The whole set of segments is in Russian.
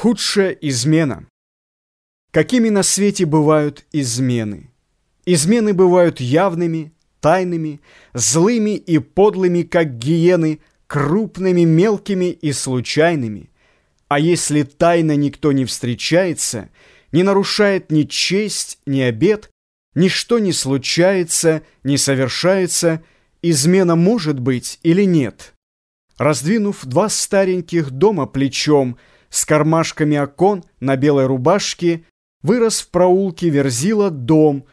Худшая измена. Какими на свете бывают измены? Измены бывают явными, тайными, злыми и подлыми, как гиены, крупными, мелкими и случайными. А если тайно никто не встречается, не нарушает ни честь, ни обет, ничто не случается, не совершается, измена может быть или нет? Раздвинув два стареньких дома плечом, с кармашками окон на белой рубашке, вырос в проулке Верзила дом,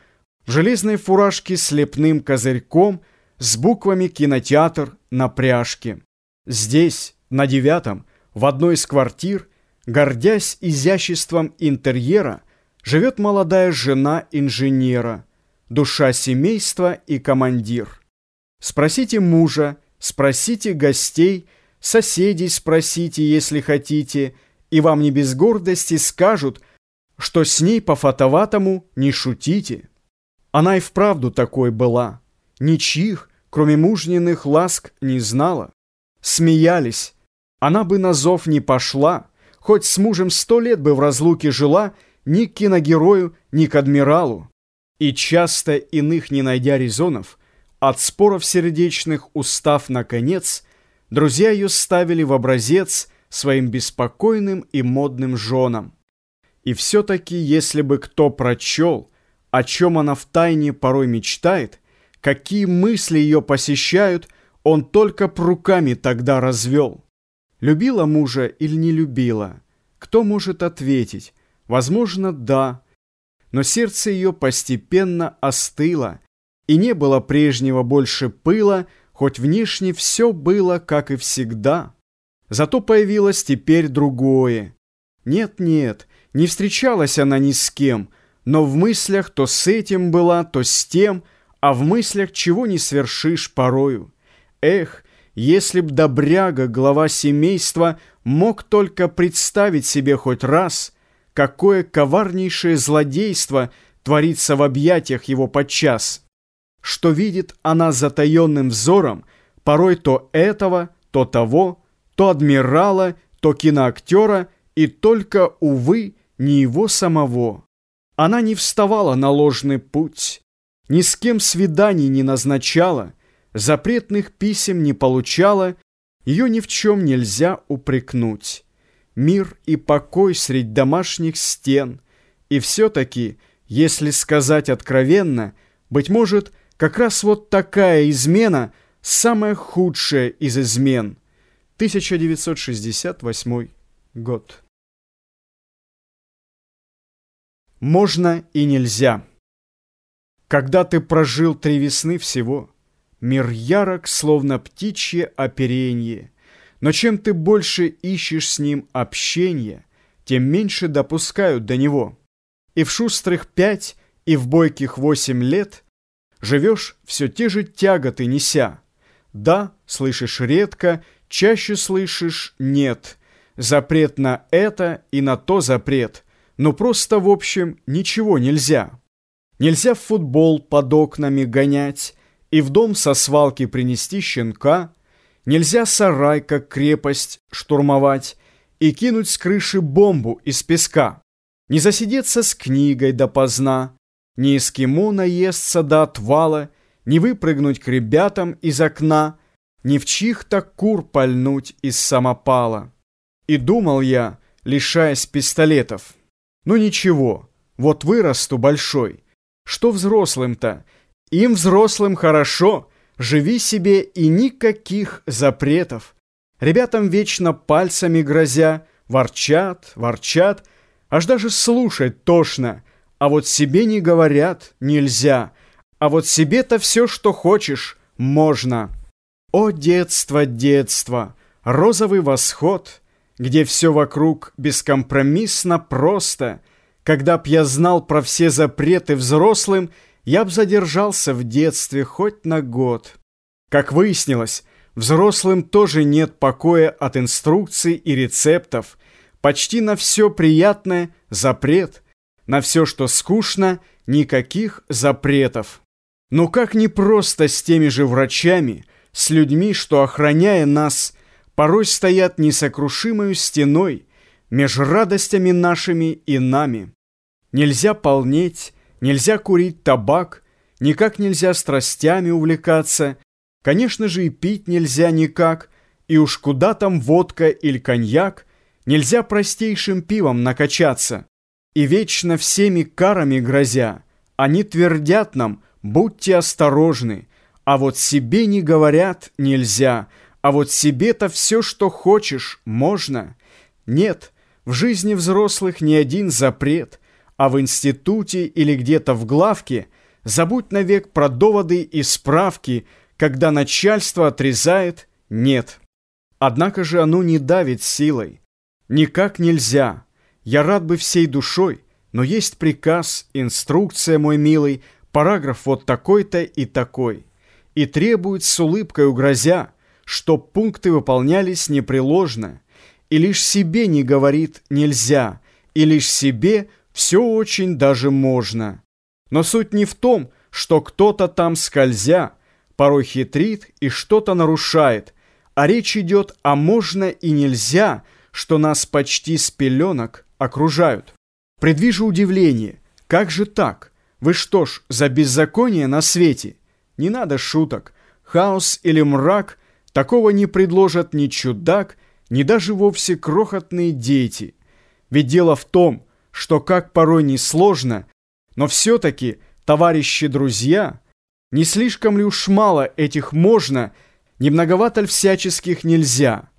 в железной фуражке с лепным козырьком, с буквами «Кинотеатр» на пряжке. Здесь, на девятом, в одной из квартир, гордясь изяществом интерьера, живет молодая жена инженера, душа семейства и командир. Спросите мужа, Спросите гостей, соседей спросите, если хотите, и вам не без гордости скажут, что с ней по фотоватому не шутите. Она и вправду такой была, ничьих, кроме мужниных ласк, не знала. Смеялись, она бы на зов не пошла, хоть с мужем сто лет бы в разлуке жила, ни к киногерою, ни к адмиралу. И часто иных не найдя резонов, от споров сердечных устав наконец, друзья ее ставили в образец своим беспокойным и модным женам. И все-таки, если бы кто прочел, о чем она втайне порой мечтает, какие мысли ее посещают, он только руками тогда развел. Любила мужа или не любила? Кто может ответить? Возможно, да. Но сердце ее постепенно остыло, и не было прежнего больше пыла, хоть внешне все было, как и всегда. Зато появилось теперь другое. Нет-нет, не встречалась она ни с кем, но в мыслях то с этим была, то с тем, а в мыслях чего не свершишь порою. Эх, если б добряга, глава семейства, мог только представить себе хоть раз, какое коварнейшее злодейство творится в объятиях его подчас — что видит она затаенным взором, порой то этого, то того, то адмирала, то киноактера, и только, увы, не его самого. Она не вставала на ложный путь, ни с кем свиданий не назначала, запретных писем не получала, ее ни в чем нельзя упрекнуть. Мир и покой средь домашних стен, и все-таки, если сказать откровенно, быть может, как раз вот такая измена – самая худшая из измен. 1968 год. Можно и нельзя. Когда ты прожил три весны всего, Мир ярок, словно птичье оперенье, Но чем ты больше ищешь с ним общения, Тем меньше допускают до него. И в шустрых пять, и в бойких восемь лет – Живешь все те же тяготы неся. Да, слышишь редко, чаще слышишь нет. Запрет на это и на то запрет. Но просто, в общем, ничего нельзя. Нельзя в футбол под окнами гонять и в дом со свалки принести щенка. Нельзя сарай, как крепость, штурмовать и кинуть с крыши бомбу из песка. Не засидеться с книгой допоздна, ни эскимо наестся до отвала, не выпрыгнуть к ребятам из окна, ни в чьих-то кур пальнуть из самопала. И думал я, лишаясь пистолетов, ну ничего, вот вырасту большой. Что взрослым-то? Им взрослым хорошо, живи себе и никаких запретов. Ребятам вечно пальцами грозя, ворчат, ворчат, аж даже слушать тошно — а вот себе не говорят нельзя, а вот себе-то все, что хочешь, можно. О, детство, детство, розовый восход, где все вокруг бескомпромиссно просто. Когда б я знал про все запреты взрослым, я б задержался в детстве хоть на год. Как выяснилось, взрослым тоже нет покоя от инструкций и рецептов. Почти на все приятное запрет – на все, что скучно, никаких запретов. Но как непросто с теми же врачами, с людьми, что, охраняя нас, порой стоят несокрушимой стеной, меж радостями нашими и нами. Нельзя полнеть, нельзя курить табак, никак нельзя страстями увлекаться, конечно же и пить нельзя никак, и уж куда там водка или коньяк, нельзя простейшим пивом накачаться. И вечно всеми карами грозя, они твердят нам, будьте осторожны, а вот себе не говорят нельзя, а вот себе-то все, что хочешь, можно. Нет, в жизни взрослых ни один запрет, а в институте или где-то в главке забудь навек про доводы и справки, когда начальство отрезает «нет». Однако же оно не давит силой. Никак нельзя. Я рад бы всей душой, но есть приказ, инструкция, мой милый, параграф вот такой-то и такой. И требует с улыбкой угрозя, чтоб пункты выполнялись непреложно. И лишь себе не говорит «нельзя», и лишь себе все очень даже можно. Но суть не в том, что кто-то там скользя, порой хитрит и что-то нарушает, а речь идет о можно и нельзя, что нас почти с пеленок окружают. Предвижу удивление. Как же так? Вы что ж, за беззаконие на свете? Не надо шуток. Хаос или мрак такого не предложат ни чудак, ни даже вовсе крохотные дети. Ведь дело в том, что как порой несложно, но все-таки, товарищи-друзья, не слишком ли уж мало этих можно – не многовато ли всяческих нельзя?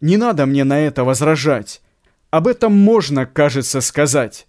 Не надо мне на это возражать. Об этом можно, кажется, сказать.